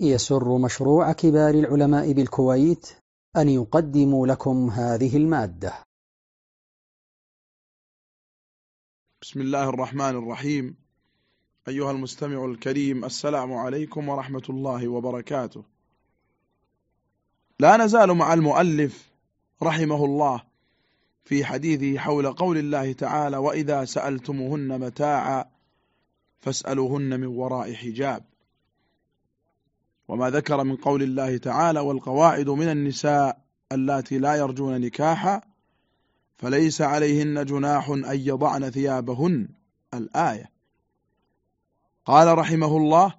يسر مشروع كبار العلماء بالكويت أن يقدم لكم هذه المادة. بسم الله الرحمن الرحيم. أيها المستمع الكريم السلام عليكم ورحمة الله وبركاته. لا نزال مع المؤلف رحمه الله في حديثه حول قول الله تعالى وإذا سألتموهن متاعا فاسألوهن من وراء حجاب. وما ذكر من قول الله تعالى والقواعد من النساء اللاتي لا يرجون نكاحا فليس عليهن جناح أن يضعن ثيابهن. الآية. قال رحمه الله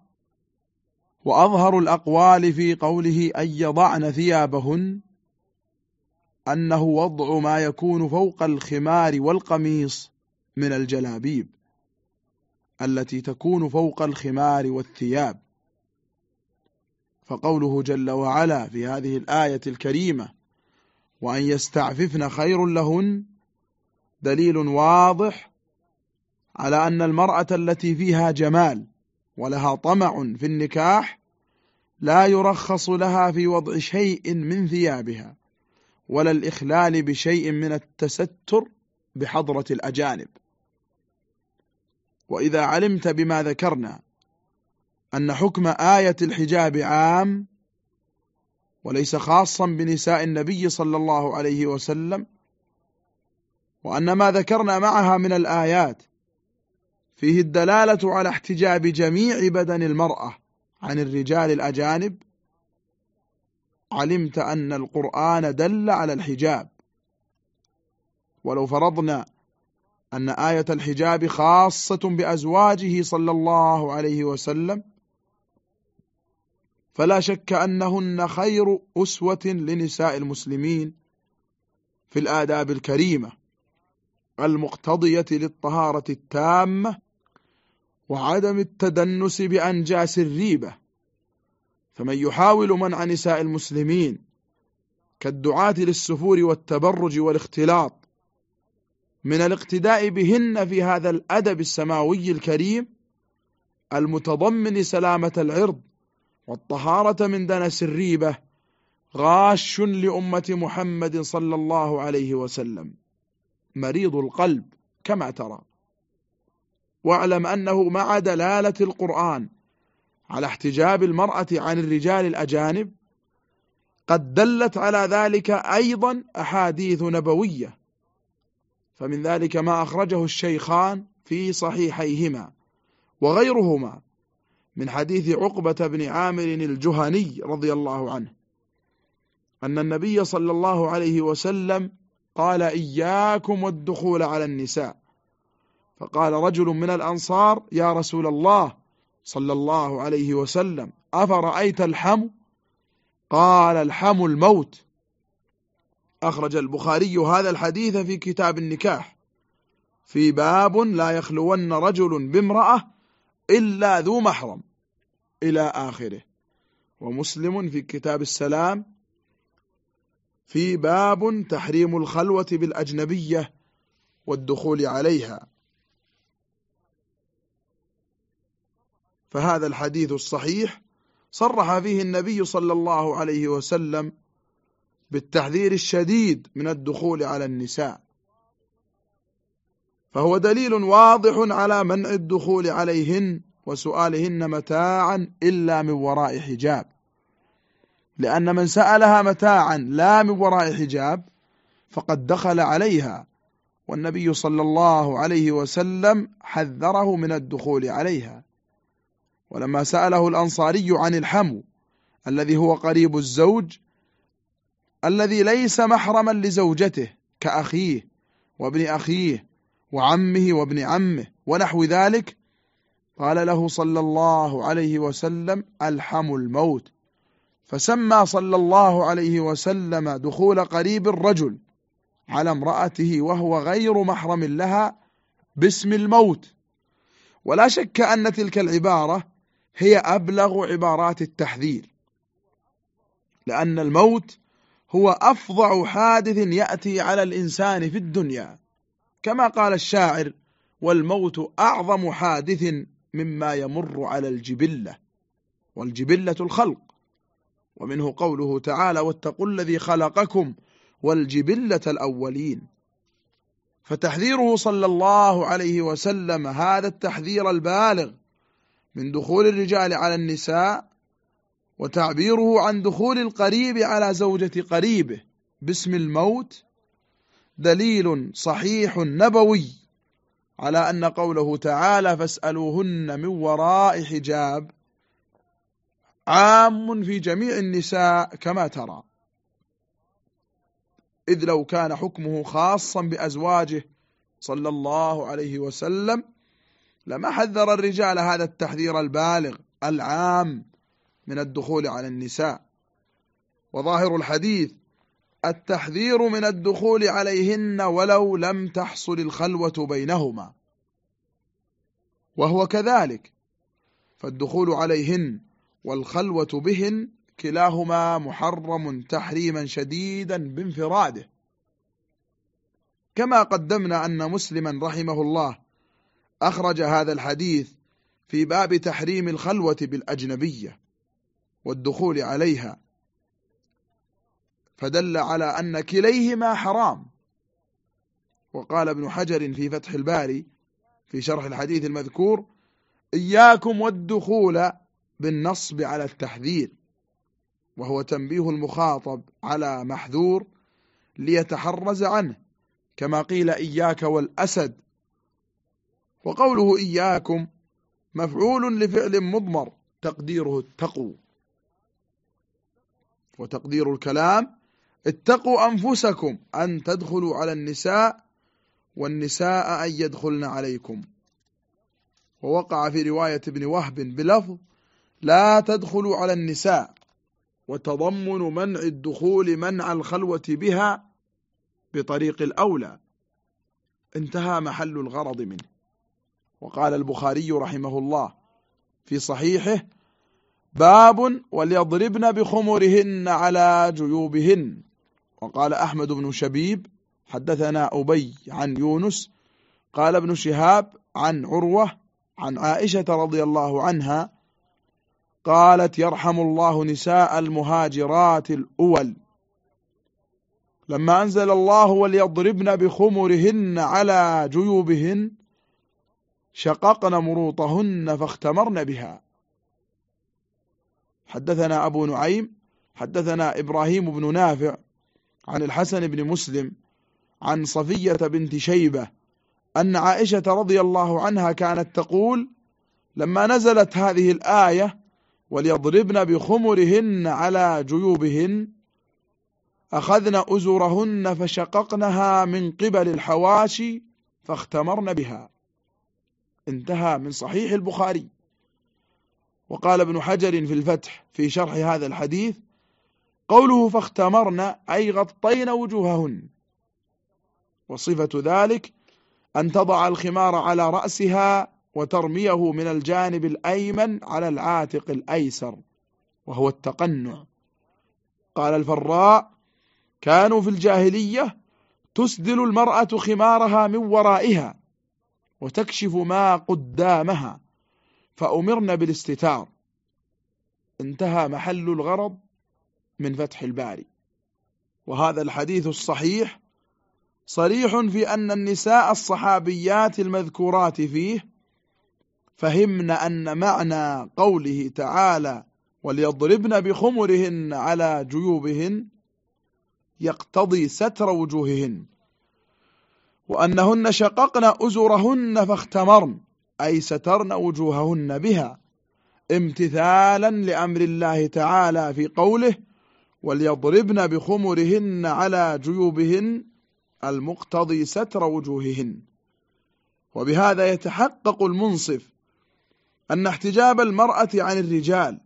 وأظهر الأقوال في قوله أن يضعن ثيابهن أنه وضع ما يكون فوق الخمار والقميص من الجلابيب التي تكون فوق الخمار والثياب. فقوله جل وعلا في هذه الآية الكريمة وأن يستعففن خير لهن دليل واضح على أن المرأة التي فيها جمال ولها طمع في النكاح لا يرخص لها في وضع شيء من ثيابها ولا الإخلال بشيء من التستر بحضرة الأجانب. وإذا علمت بما ذكرنا أن حكم آية الحجاب عام وليس خاصا بنساء النبي صلى الله عليه وسلم وأن ما ذكرنا معها من الآيات فيه الدلالة على احتجاب جميع بدن المرأة عن الرجال الأجانب علمت أن القرآن دل على الحجاب. ولو فرضنا أن آية الحجاب خاصة بأزواجه صلى الله عليه وسلم فلا شك أنهن خير أسوة لنساء المسلمين في الآداب الكريمة المقتضية للطهارة التامة وعدم التدنس بأنجاس الريبة. فمن يحاول منع نساء المسلمين كالدعاة للسفور والتبرج والاختلاط من الاقتداء بهن في هذا الأدب السماوي الكريم المتضمن سلامة العرض والطهارة من دنس الريبة غاش لأمة محمد صلى الله عليه وسلم. مريض القلب كما ترى. واعلم أنه مع دلالة القرآن على احتجاب المرأة عن الرجال الأجانب قد دلت على ذلك أيضا أحاديث نبوية. فمن ذلك ما أخرجه الشيخان في صحيحيهما وغيرهما. من حديث عقبة بن عامر الجهني رضي الله عنه أن النبي صلى الله عليه وسلم قال إياكم والدخول على النساء. فقال رجل من الأنصار يا رسول الله صلى الله عليه وسلم أفرأيت الحم؟ قال الحم الموت. أخرج البخاري هذا الحديث في كتاب النكاح في باب لا يخلون رجل بامرأة إلا ذو محرم. إلى آخره. ومسلم في كتاب السلام في باب تحريم الخلوة بالأجنبية والدخول عليها. فهذا الحديث الصحيح صرح فيه النبي صلى الله عليه وسلم بالتحذير الشديد من الدخول على النساء. فهو دليل واضح على منع الدخول عليهن وسؤالهن متاعا إلا من وراء حجاب. لأن من سألها متاعا لا من وراء حجاب فقد دخل عليها والنبي صلى الله عليه وسلم حذره من الدخول عليها. ولما سأله الأنصاري عن الحمو الذي هو قريب الزوج الذي ليس محرما لزوجته كأخيه وابن أخيه وعمه وابن عمه ونحو ذلك قال له صلى الله عليه وسلم ألحم الموت. فسمى صلى الله عليه وسلم دخول قريب الرجل على امرأته وهو غير محرم لها باسم الموت. ولا شك أن تلك العبارة هي أبلغ عبارات التحذير لأن الموت هو أفظع حادث يأتي على الإنسان في الدنيا. كما قال الشاعر والموت أعظم حادث مما يمر على الجبلة والجبلة الخلق. ومنه قوله تعالى واتقوا الذي خلقكم والجبلة الأولين. فتحذيره صلى الله عليه وسلم هذا التحذير البالغ من دخول الرجال على النساء وتعبيره عن دخول القريب على زوجة قريبه باسم الموت دليل صحيح نبوي. على أن قوله تعالى فاسألوهن من وراء حجاب عام في جميع النساء كما ترى. إذ لو كان حكمه خاصا بأزواجه صلى الله عليه وسلم لما حذر الرجال هذا التحذير البالغ العام من الدخول على النساء. وظاهر الحديث التحذير من الدخول عليهن ولو لم تحصل الخلوة بينهما. وهو كذلك. فالدخول عليهن والخلوة بهن كلاهما محرم تحريما شديدا بانفراده. كما قدمنا أن مسلما رحمه الله أخرج هذا الحديث في باب تحريم الخلوة بالأجنبية والدخول عليها فدل على أن كليهما حرام. وقال ابن حجر في فتح الباري في شرح الحديث المذكور إياكم والدخول بالنصب على التحذير وهو تنبيه المخاطب على محذور ليتحرز عنه كما قيل إياك والأسد. وقوله إياكم مفعول لفعل مضمر تقديره التقو وتقدير الكلام اتقوا أنفسكم أن تدخلوا على النساء والنساء أن يدخلن عليكم. ووقع في رواية ابن وهب بلفظ لا تدخلوا على النساء وتضمن منع الدخول منع الخلوة بها بطريق الأولى. انتهى محل الغرض منه. وقال البخاري رحمه الله في صحيحه باب وليضربن بخمرهن على جيوبهن. وقال أحمد بن شبيب حدثنا أبي عن يونس قال ابن شهاب عن عروة عن عائشة رضي الله عنها قالت يرحم الله نساء المهاجرات الأول. لما أنزل الله وليضربن بخمرهن على جيوبهن شققن مروطهن فاختمرن بها. حدثنا أبو نعيم حدثنا إبراهيم بن نافع عن الحسن بن مسلم عن صفية بنت شيبة أن عائشة رضي الله عنها كانت تقول لما نزلت هذه الآية وليضربن بخمرهن على جيوبهن أخذن أزرهن فشققنها من قبل الحواشي فاختمرن بها. انتهى من صحيح البخاري. وقال ابن حجر في الفتح في شرح هذا الحديث قوله فاختمرن أي غطين وجوههن. وصفة ذلك أن تضع الخمار على رأسها وترميه من الجانب الأيمن على العاتق الأيسر وهو التقنع. قال الفراء كانوا في الجاهلية تسدل المرأة خمارها من ورائها وتكشف ما قدامها فأمرنا بالاستتار. انتهى محل الغرض. من فتح الباري. وهذا الحديث الصحيح صريح في أن النساء الصحابيات المذكورات فيه فهمن أن معنى قوله تعالى وليضربن بخمرهن على جيوبهن يقتضي ستر وجوههن. وأنهن شققن أزرهن فاختمرن أي سترن وجوههن بها امتثالا لأمر الله تعالى في قوله وليضربن بخمرهن على جيوبهن المقتضي ستر وجوههن. وبهذا يتحقق المنصف أن احتجاب المرأة عن الرجال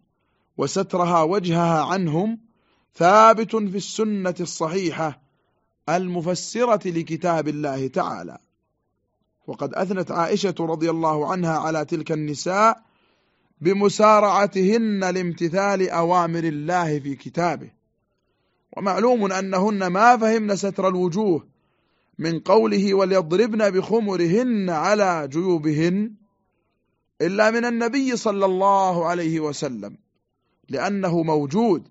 وسترها وجهها عنهم ثابت في السنة الصحيحة المفسرة لكتاب الله تعالى. وقد أثنت عائشة رضي الله عنها على تلك النساء بمسارعتهن لامتثال أوامر الله في كتابه. ومعلوم أنهن ما فهمن ستر الوجوه من قوله وليضربن بخمرهن على جيوبهن إلا من النبي صلى الله عليه وسلم لأنه موجود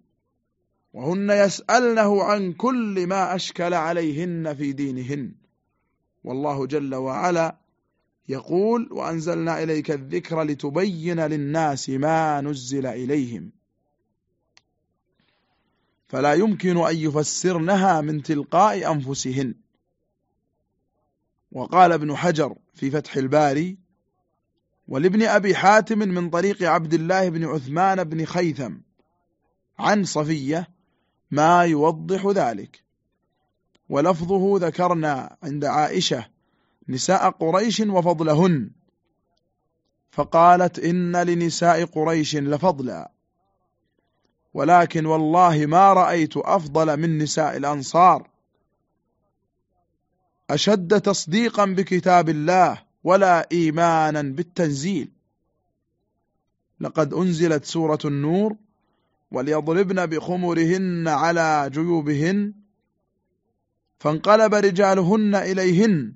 وهن يسألنه عن كل ما أشكل عليهن في دينهن. والله جل وعلا يقول وأنزلنا إليك الذكر لتبين للناس ما نزل إليهم. فلا يمكن أن يفسرنها من تلقاء أنفسهن. وقال ابن حجر في فتح الباري ولابن أبي حاتم من طريق عبد الله بن عثمان بن خيثم عن صفية ما يوضح ذلك. ولفظه ذكرنا عند عائشة نساء قريش وفضلهن فقالت إن لنساء قريش لفضلا. ولكن والله ما رأيت أفضل من نساء الأنصار. أشد تصديقا بكتاب الله ولا إيمانا بالتنزيل. لقد أنزلت سورة النور وليضربن بخمرهن على جيوبهن فانقلب رجالهن إليهن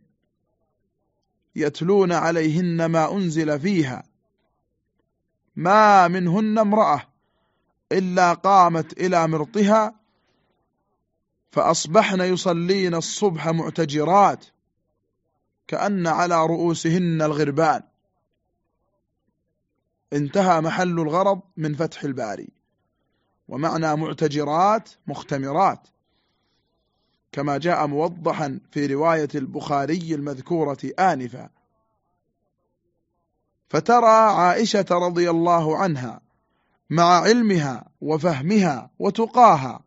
يتلون عليهن ما أنزل فيها. ما منهن امرأة إلا قامت إلى مرطها فأصبحن يصلين الصبح معتجرات كأن على رؤوسهن الغربان. انتهى محل الغرض من فتح الباري ومعنى معتجرات مختمرات. كما جاء موضحا في رواية البخاري المذكورة آنفا. فترى عائشة رضي الله عنها مع علمها وفهمها وتقاها.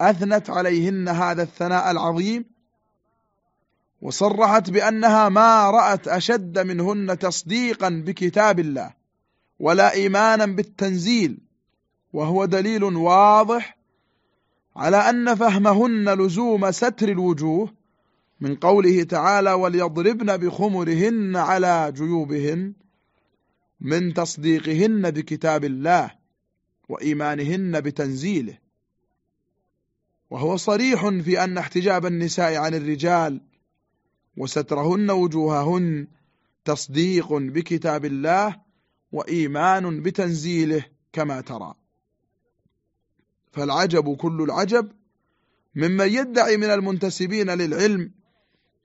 أثنت عليهن هذا الثناء العظيم وصرحت بأنها ما رأت أشد منهن تصديقا بكتاب الله ولا إيمانا بالتنزيل وهو دليل واضح على أن فهمهن لزوم ستر الوجوه من قوله تعالى وليضربن بخمرهن على جيوبهن من تصديقهن بكتاب الله وإيمانهن بتنزيله. وهو صريح في أن احتجاب النساء عن الرجال وسترهن وجوههن تصديق بكتاب الله وإيمان بتنزيله كما ترى. فالعجب كل العجب ممن يدعي من المنتسبين للعلم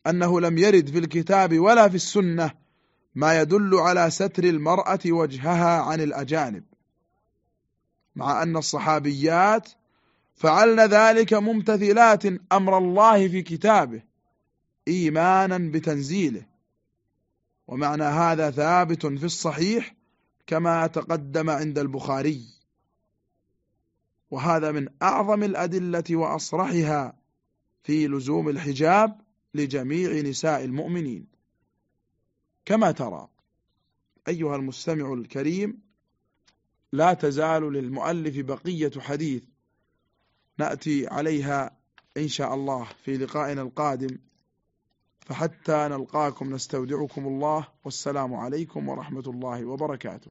أنه لم يرد في الكتاب ولا في السنة ما يدل على ستر المرأة وجهها عن الأجانب. مع أن الصحابيات فعلن ذلك ممتثلات أمر الله في كتابه إيمانا بتنزيله. ومعنى هذا ثابت في الصحيح كما تقدم عند البخاري. وهذا من أعظم الأدلة وأصرحها في لزوم الحجاب لجميع نساء المؤمنين. كما ترى. أيها المستمع الكريم لا تزال للمؤلف بقية حديث نأتي عليها إن شاء الله في لقائنا القادم. فحتى نلقاكم نستودعكم الله. والسلام عليكم ورحمة الله وبركاته.